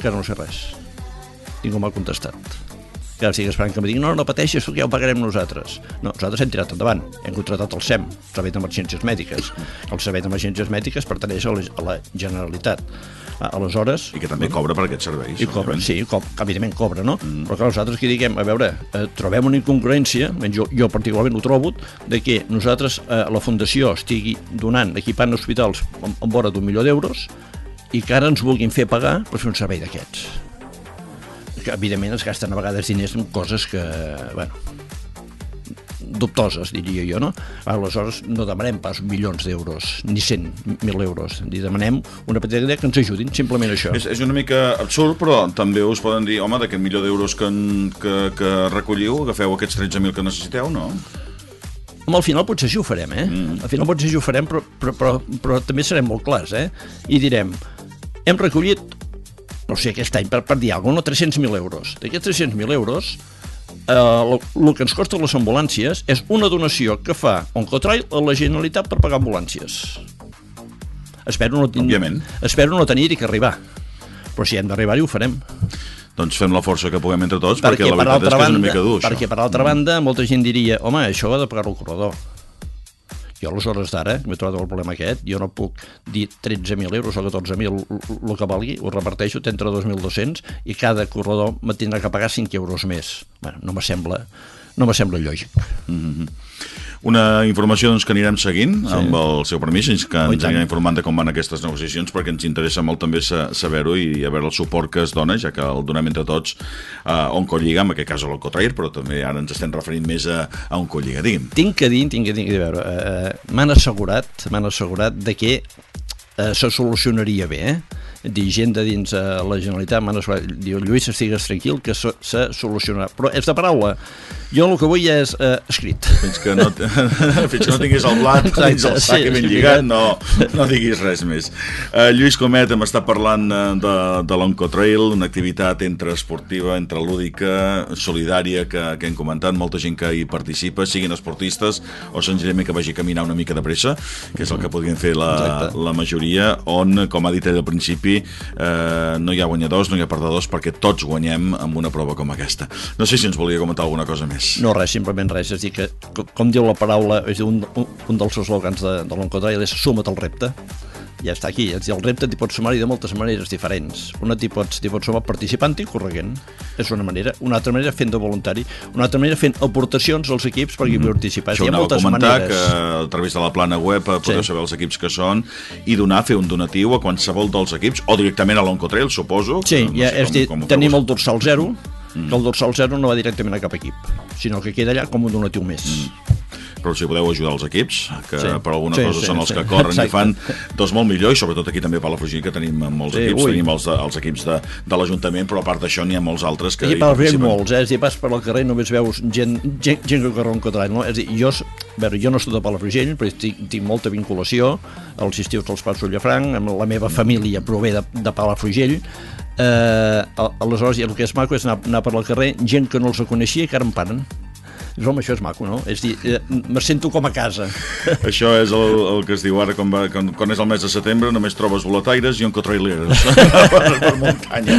que no sé res. Ningú m'ha contestat. Que estic esperant que em diguin no, no pateixis, que ja ho pagarem nosaltres. No, nosaltres hem tirat endavant. Hem contractat el SEM, el Servei d'Emergències Mèdiques. El Servei d'Emergències Mèdiques pertaneix a la, a la Generalitat. Ah, Aleshores... I que també cobra per aquests serveis. I cobra, sí, co evidentment cobra, no? Mm. Però clar, nosaltres que diguem, a veure, eh, trobem una incongruència, jo, jo particularment ho trobo, de que nosaltres, eh, la Fundació, estigui donant, equipant hospitals amb, amb vora d'un milió d'euros i que ara ens vulguin fer pagar per fer un servei d'aquests. Evidentment, es gasten a vegades diners en coses que, bueno, dubtoses, diria jo, no? Aleshores, no demanem pas milions d'euros, ni 100.000 euros. Li demanem una petita que ens ajudin, simplement això. És, és una mica absurd, però també us poden dir, home, d'aquest milió d'euros que, que, que recolliu, agafeu aquests 13.000 que necessiteu, no? Home, al final potser sí ho farem, eh? Mm. Al final potser sí ho farem, però, però, però, però també serem molt clars, eh? I direm, hem recollit no sé, aquest any, per, per dir alguna cosa, no, 300.000 euros. D'aquests 300.000 euros, eh, el, el que ens costa les ambulàncies és una donació que fa Oncotrail a la Generalitat per pagar ambulàncies. Espero no, ten... Òbviament. espero no tenir-hi que arribar. Però si hem d'arribar-hi ho farem. Doncs fem la força que puguem entre tots, perquè, la per veritat és altra que és una mica dur, perquè això. per altra banda molta gent diria home, això ho ha de pagar el corredor jo a les hores d'ara m'he trobat el problema aquest jo no puc dir 13.000 euros o 14.000 el que valgui, ho reparteixo entre 2.200 i cada corredor me tindrà que pagar 5 euros més. Bueno, no m'assembla no m'assembla lògic Una informació doncs, que anirem seguint sí. amb el seu permís, fins que Oh, ens anirem informant de com van aquestes negociacions, perquè ens interessa molt també sa- saber-ho i a veure el suport que es dona, ja que el donem entre tots a Oncolliga, en aquest cas a l'Oncotrair, però també ara ens estem referint més a, a Oncolliga. Digui'm. tinc que dir, tinc que dir, a veure, eh, m'han assegurat, m'han assegurat de que eh, se solucionaria bé, eh? Dir, gent de dins eh, la Generalitat m'han assegurat, diu, Lluís, estigues tranquil, que se, se solucionarà. Però és de paraula. Jo el que vull és eh, escrit. Fins que no, fins que no tinguis el blat, Exacte, dins el sac sí, ben lligat, no, no diguis res més. Uh, Lluís Comet, hem estat parlant eh, de, de l'Oncotrail, una activitat entre esportiva, entre lúdica, solidària, que, que hem comentat, molta gent que hi participa, siguin esportistes o senzillament que vagi a caminar una mica de pressa, que és el que podrien fer la, Exacte. la majoria, on, com ha dit ell al principi, eh, no hi ha guanyadors, no hi ha perdedors, perquè tots guanyem amb una prova com aquesta. No sé si ens volia comentar alguna cosa més. No, res, simplement res. És dir, que, co- com diu la paraula, és dir, un, un, un dels eslògans de, de l'Oncotrail és suma't el repte. Ja està aquí. És dir, el repte t'hi pots sumar de moltes maneres diferents. Una t'hi pots, pots sumar participant i correguent. És una manera. Una altra manera fent de voluntari. Una altra manera fent aportacions als equips perquè mm. participar. Això Hi ha moltes maneres. que a través de la plana web eh, podeu Sí. saber els equips que són i donar, fer un donatiu a qualsevol dels equips, o directament a l'Oncotrail, suposo. Sí, no ja, sé és dir, com tenim feu el dorsal 0, mm. que el dorsal 0 no va directament a cap equip, sinó que queda allà com un donatiu més. Mm. Però si podeu ajudar els equips, que Sí. per alguna Sí, cosa sí, són els sí. que corren Exacte. i fan, doncs molt millor, i sobretot aquí també a Palafrugell, que tenim molts Sí, equips, ui. tenim els, els equips de, de l'Ajuntament, però a part d'això n'hi ha molts altres que Aquí hi participen. molts, eh? És dir, vas per al carrer i només veus gent, gent, gent que corre un contrari, no? És a dir, jo, veure, jo no soc de Palafrugell, però tinc, tinc molta vinculació als estius dels Pasos Llafranc, amb la meva família prové de, de Palafrugell, eh, aleshores, i el que és maco és anar, anar per al carrer, gent que no els coneixia i que ara em paren. Dius, home, això és maco, no? És dir, eh, me sento com a casa. Això és el, el que es diu ara, quan, va, quan, quan és el mes de setembre, només trobes boletaires i oncotraileres per, per muntanya.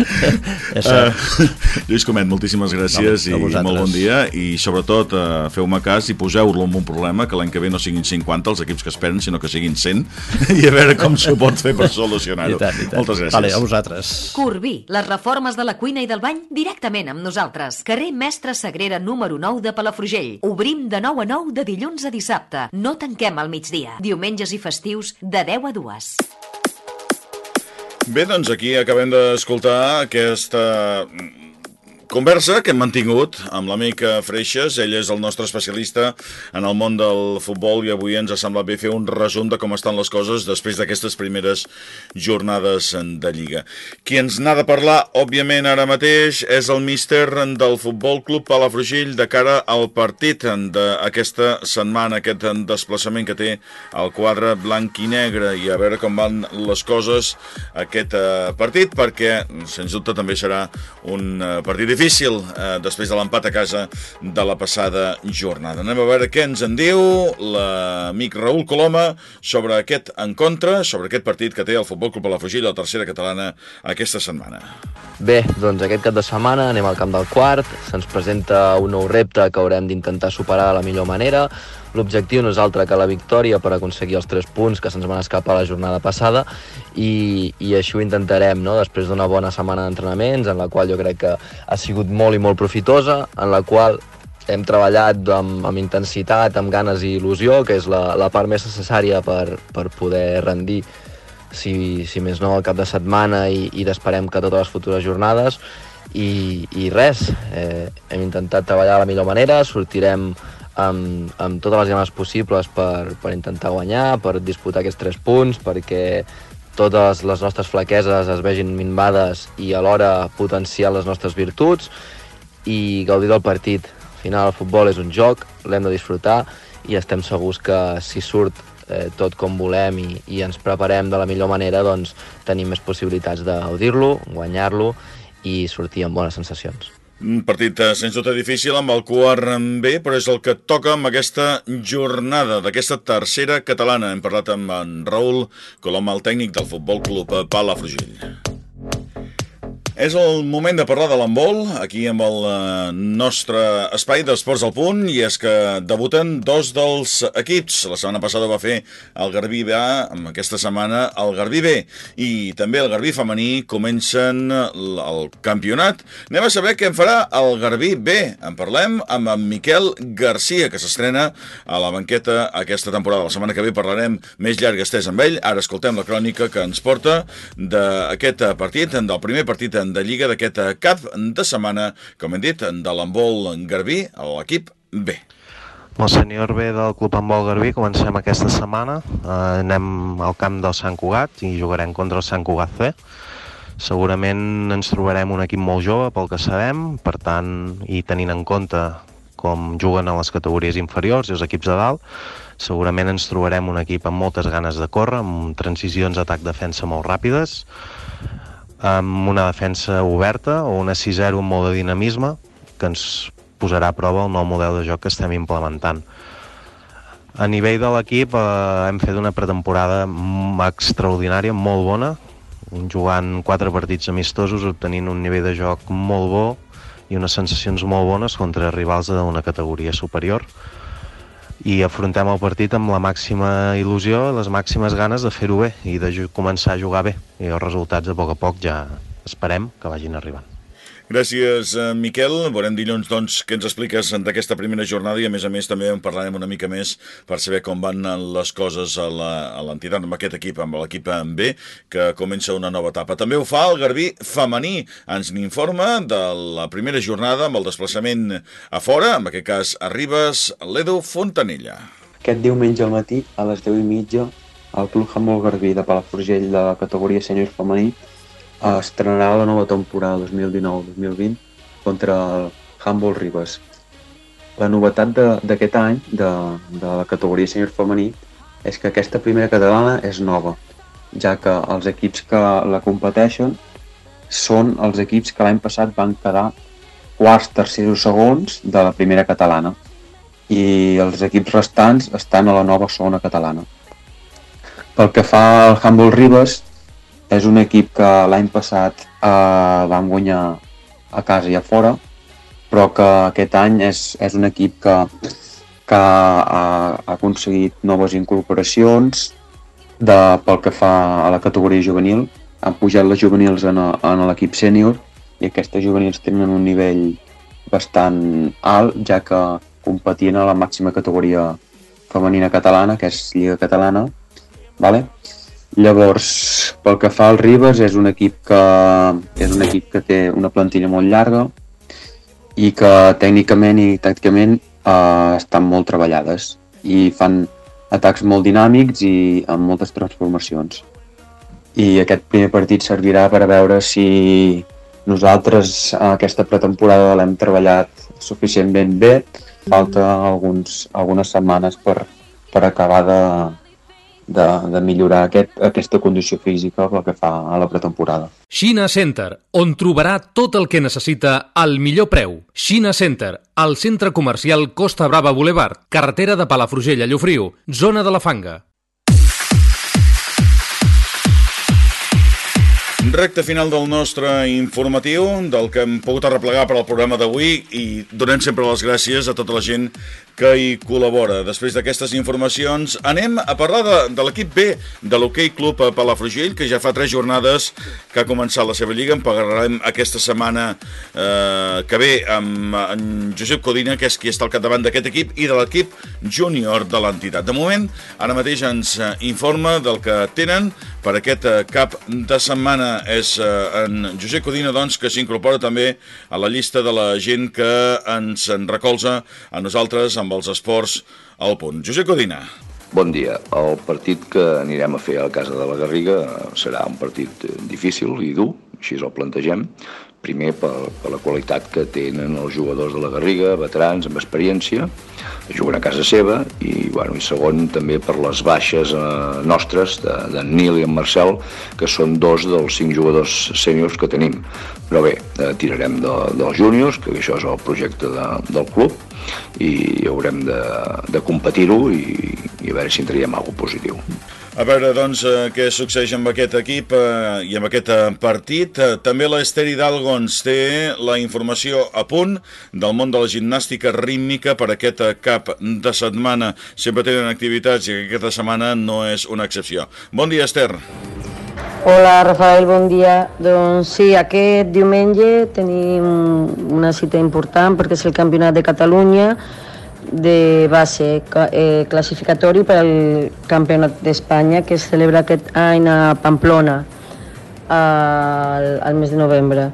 Uh, Lluís Comet, moltíssimes gràcies No, i vosaltres. molt bon dia i sobretot uh, feu-me cas i poseu-lo en un problema que l'any que ve no siguin 50 els equips que esperen, sinó que siguin 100 i a veure com s'ho pot fer per solucionar-ho. Moltes gràcies. Vale, a vosaltres. Corbí, les reformes de la cuina i del bany directament amb nosaltres. Carrer Mestre Sagrera número 9 de Palafrugell. Obrim de 9 a 9 de dilluns a dissabte. No tanquem al migdia. Diumenges i festius de 10 a 2. Bé, doncs aquí acabem d'escoltar aquesta conversa que hem mantingut amb l'amic Freixas. Ell és el nostre especialista en el món del futbol i avui ens ha semblat bé fer un resum de com estan les coses després d'aquestes primeres jornades de Lliga. Qui ens n'ha de parlar, òbviament, ara mateix és el míster del Futbol Club Palafrugell de cara al partit d'aquesta setmana, aquest desplaçament que té el quadre blanc i negre i a veure com van les coses aquest eh, partit perquè, sens dubte, també serà un eh, partit difícil eh, després de l'empat a casa de la passada jornada. Anem a veure què ens en diu l'amic Raül Coloma sobre aquest encontre, sobre aquest partit que té el Futbol Club Palafrugell, la tercera catalana, aquesta setmana. Bé, doncs aquest cap de setmana anem al camp del quart, se'ns presenta un nou repte que haurem d'intentar superar de la millor manera. L'objectiu no és altre que la victòria per aconseguir els tres punts que se'ns van escapar la jornada passada i, i així ho intentarem, no? després d'una bona setmana d'entrenaments en la qual jo crec que ha sigut molt i molt profitosa, en la qual hem treballat amb, amb intensitat, amb ganes i il·lusió, que és la, la part més necessària per, per poder rendir si, si més no, al cap de setmana i, i d'esperem que totes les futures jornades. I, i res, eh, hem intentat treballar de la millor manera, sortirem amb, amb totes les ganes possibles per, per intentar guanyar, per disputar aquests tres punts, perquè totes les nostres flaqueses es vegin minvades i alhora potenciar les nostres virtuts i gaudir del partit. Al final el futbol és un joc, l'hem de disfrutar i estem segurs que si surt eh, tot com volem i, i ens preparem de la millor manera, doncs tenim més possibilitats de gaudir-lo, guanyar-lo i sortir amb bones sensacions. Un partit eh, sens dubte difícil amb el quart B, però és el que toca amb aquesta jornada d'aquesta tercera catalana. Hem parlat amb en Raül Colom, el tècnic del Futbol Club Palafrugell. És el moment de parlar de l'handbol, aquí amb el eh, nostre espai d'Esports al Punt, i és que debuten dos dels equips. La setmana passada va fer el Garbí B, amb aquesta setmana el Garbí B, i també el Garbí femení comencen el campionat. Anem a saber què en farà el Garbí B. En parlem amb en Miquel Garcia, que s'estrena a la banqueta aquesta temporada. La setmana que ve parlarem més llarg estès amb ell. Ara escoltem la crònica que ens porta d'aquest partit, del primer partit de Lliga d'aquest cap de setmana, com hem dit, de l'embol Garbí, a l'equip B. El senyor B del Club Handbol Garbí comencem aquesta setmana. Eh, anem al camp del Sant Cugat i jugarem contra el Sant Cugat C. Segurament ens trobarem un equip molt jove, pel que sabem, per tant, i tenint en compte com juguen a les categories inferiors i els equips de dalt, segurament ens trobarem un equip amb moltes ganes de córrer, amb transicions atac-defensa molt ràpides, amb una defensa oberta o una 6-0 amb molt de dinamisme que ens posarà a prova el nou model de joc que estem implementant. A nivell de l'equip eh, hem fet una pretemporada extraordinària, molt bona, jugant quatre partits amistosos, obtenint un nivell de joc molt bo i unes sensacions molt bones contra rivals d'una categoria superior i afrontem el partit amb la màxima il·lusió i les màximes ganes de fer-ho bé i de començar a jugar bé i els resultats a poc a poc ja esperem que vagin arribant. Gràcies, Miquel. Veurem dilluns doncs, què ens expliques d'aquesta primera jornada i, a més a més, també en parlarem una mica més per saber com van les coses a l'entitat, amb aquest equip, amb l'equip B, que comença una nova etapa. També ho fa el Garbí femení. Ens n'informa de la primera jornada amb el desplaçament a fora, en aquest cas a Ribes, l'Edu Fontanella. Aquest diumenge al matí, a les 10 i mitja, el Club Handball Garbí de Palafrugell de la categoria sènior femení estrenarà la nova temporada 2019-2020 contra el Humboldt Ribes. La novetat d'aquest any de, de la categoria sènior femení és que aquesta primera catalana és nova, ja que els equips que la competeixen són els equips que l'any passat van quedar quarts, tercers o segons de la primera catalana i els equips restants estan a la nova zona catalana. Pel que fa al Humboldt Ribes, és un equip que l'any passat eh, van guanyar a casa i a fora, però que aquest any és, és un equip que, que ha, ha aconseguit noves incorporacions de, pel que fa a la categoria juvenil. Han pujat les juvenils en, en l'equip sènior i aquestes juvenils tenen un nivell bastant alt, ja que competien a la màxima categoria femenina catalana, que és Lliga Catalana, vale? Llavors, pel que fa al Ribes, és un equip que, és un equip que té una plantilla molt llarga i que tècnicament i tàcticament eh, estan molt treballades i fan atacs molt dinàmics i amb moltes transformacions. I aquest primer partit servirà per a veure si nosaltres aquesta pretemporada l'hem treballat suficientment bé. Falta alguns, algunes setmanes per, per acabar de, de, de millorar aquest, aquesta condició física pel que fa a la pretemporada. Xina Center, on trobarà tot el que necessita al millor preu. Xina Center, al centre comercial Costa Brava Boulevard, carretera de Palafrugell a Llofriu, zona de la Fanga. Recte final del nostre informatiu, del que hem pogut arreplegar per al programa d'avui i donem sempre les gràcies a tota la gent que hi col·labora. Després d'aquestes informacions anem a parlar de, de l'equip B de l'Hockey Club a Palafrugell, que ja fa tres jornades que ha començat la seva lliga. En parlarem aquesta setmana eh, que ve amb en Josep Codina, que és qui està al capdavant d'aquest equip, i de l'equip júnior de l'entitat. De moment, ara mateix ens eh, informa del que tenen per aquest eh, cap de setmana és eh, en Josep Codina, doncs, que s'incorpora també a la llista de la gent que ens en recolza a nosaltres, els esports al punt. Josep Codina. Bon dia. El partit que anirem a fer a casa de la Garriga serà un partit difícil i dur, així el plantegem, primer per, per la qualitat que tenen els jugadors de la Garriga, veterans amb experiència, juguen a casa seva, i, bueno, i segon també per les baixes eh, nostres, de, de Nil i en Marcel, que són dos dels cinc jugadors sèniors que tenim. Però bé, eh, tirarem de, dels júniors, que això és el projecte de, del club, i haurem de, de competir-ho i, i a veure si en traiem alguna positiu. A veure, doncs, eh, què succeeix amb aquest equip eh, i amb aquest eh, partit. Eh, també l'Ester Hidalgo ens té la informació a punt del món de la gimnàstica rítmica per aquest cap de setmana. Sempre tenen activitats i aquesta setmana no és una excepció. Bon dia, Ester. Hola, Rafael, bon dia. Doncs sí, aquest diumenge tenim una cita important perquè és el Campionat de Catalunya de base eh, classificatori per al Campionat d'Espanya que es celebra aquest any a Pamplona al, al mes de novembre.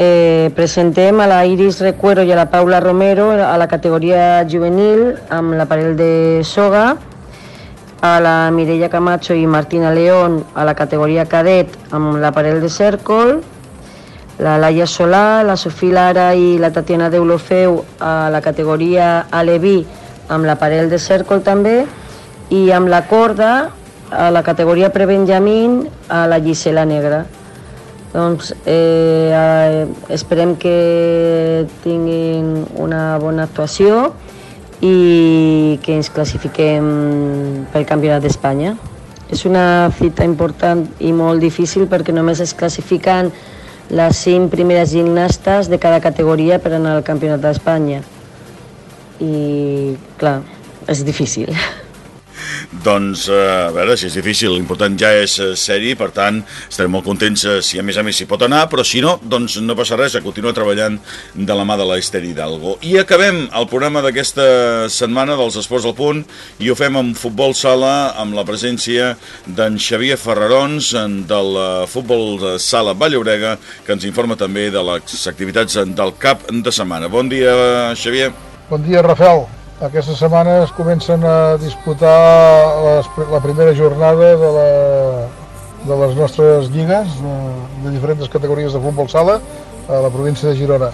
Eh, presentem a la Iris Recuero i a la Paula Romero a la categoria juvenil amb l'aparell de soga, a la Mireia Camacho i Martina León a la categoria cadet amb l'aparell de cèrcol, la Laia Solà, la Sofia Lara i la Tatiana Deulofeu a la categoria Aleví amb l'aparell de cèrcol també i amb la corda a la categoria prebenjamín a la Gisela Negra. Doncs eh, eh, esperem que tinguin una bona actuació i que ens classifiquem pel Campionat d'Espanya. És una cita important i molt difícil perquè només es classifiquen les cinc primeres gimnastes de cada categoria per anar al Campionat d'Espanya. I, clar, és difícil. Doncs, eh, a veure, si és difícil, l'important ja és eh, seri, per tant, estarem molt contents eh, si a més a més s'hi pot anar, però si no, doncs no passa res, a continuar treballant de la mà de l'Ester Hidalgo. I acabem el programa d'aquesta setmana dels Esports al Punt i ho fem amb futbol sala, amb la presència d'en Xavier Ferrarons, del futbol de sala Vallobrega, que ens informa també de les activitats del cap de setmana. Bon dia, Xavier. Bon dia, Rafael. Aquesta setmana es comencen a disputar les, la primera jornada de, la, de les nostres lligues de, de diferents categories de futbol sala a la província de Girona.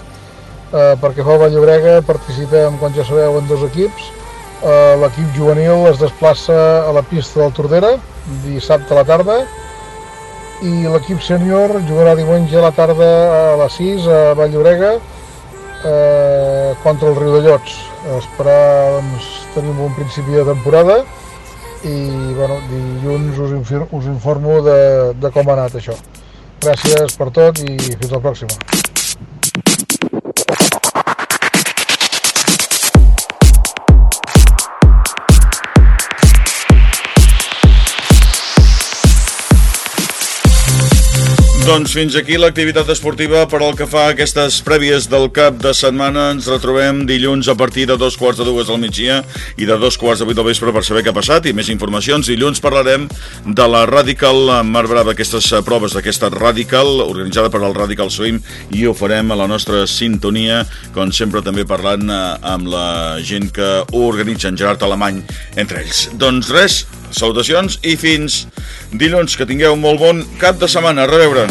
Eh, perquè fa Vallobrega participem, com ja sabeu, en dos equips. Eh, L'equip juvenil es desplaça a la pista del Tordera dissabte a la tarda i l'equip sènior jugarà diumenge a la tarda a les 6 a Vallobrega eh, contra el Riu de Llots esperar doncs, tenir un bon principi de temporada i bueno, dilluns us, us informo de, de com ha anat això. Gràcies per tot i fins la pròxima. Doncs fins aquí l'activitat esportiva per al que fa a aquestes prèvies del cap de setmana. Ens retrobem dilluns a partir de dos quarts de dues del migdia i de dos quarts de vuit del vespre per saber què ha passat i més informacions. Dilluns parlarem de la Radical Mar Brava, aquestes proves d'aquesta Radical, organitzada per al Radical Swim, i ho farem a la nostra sintonia, com sempre també parlant eh, amb la gent que ho organitza, en Gerard Alemany, entre ells. Doncs res, salutacions i fins dilluns. Que tingueu molt bon cap de setmana. A reveure.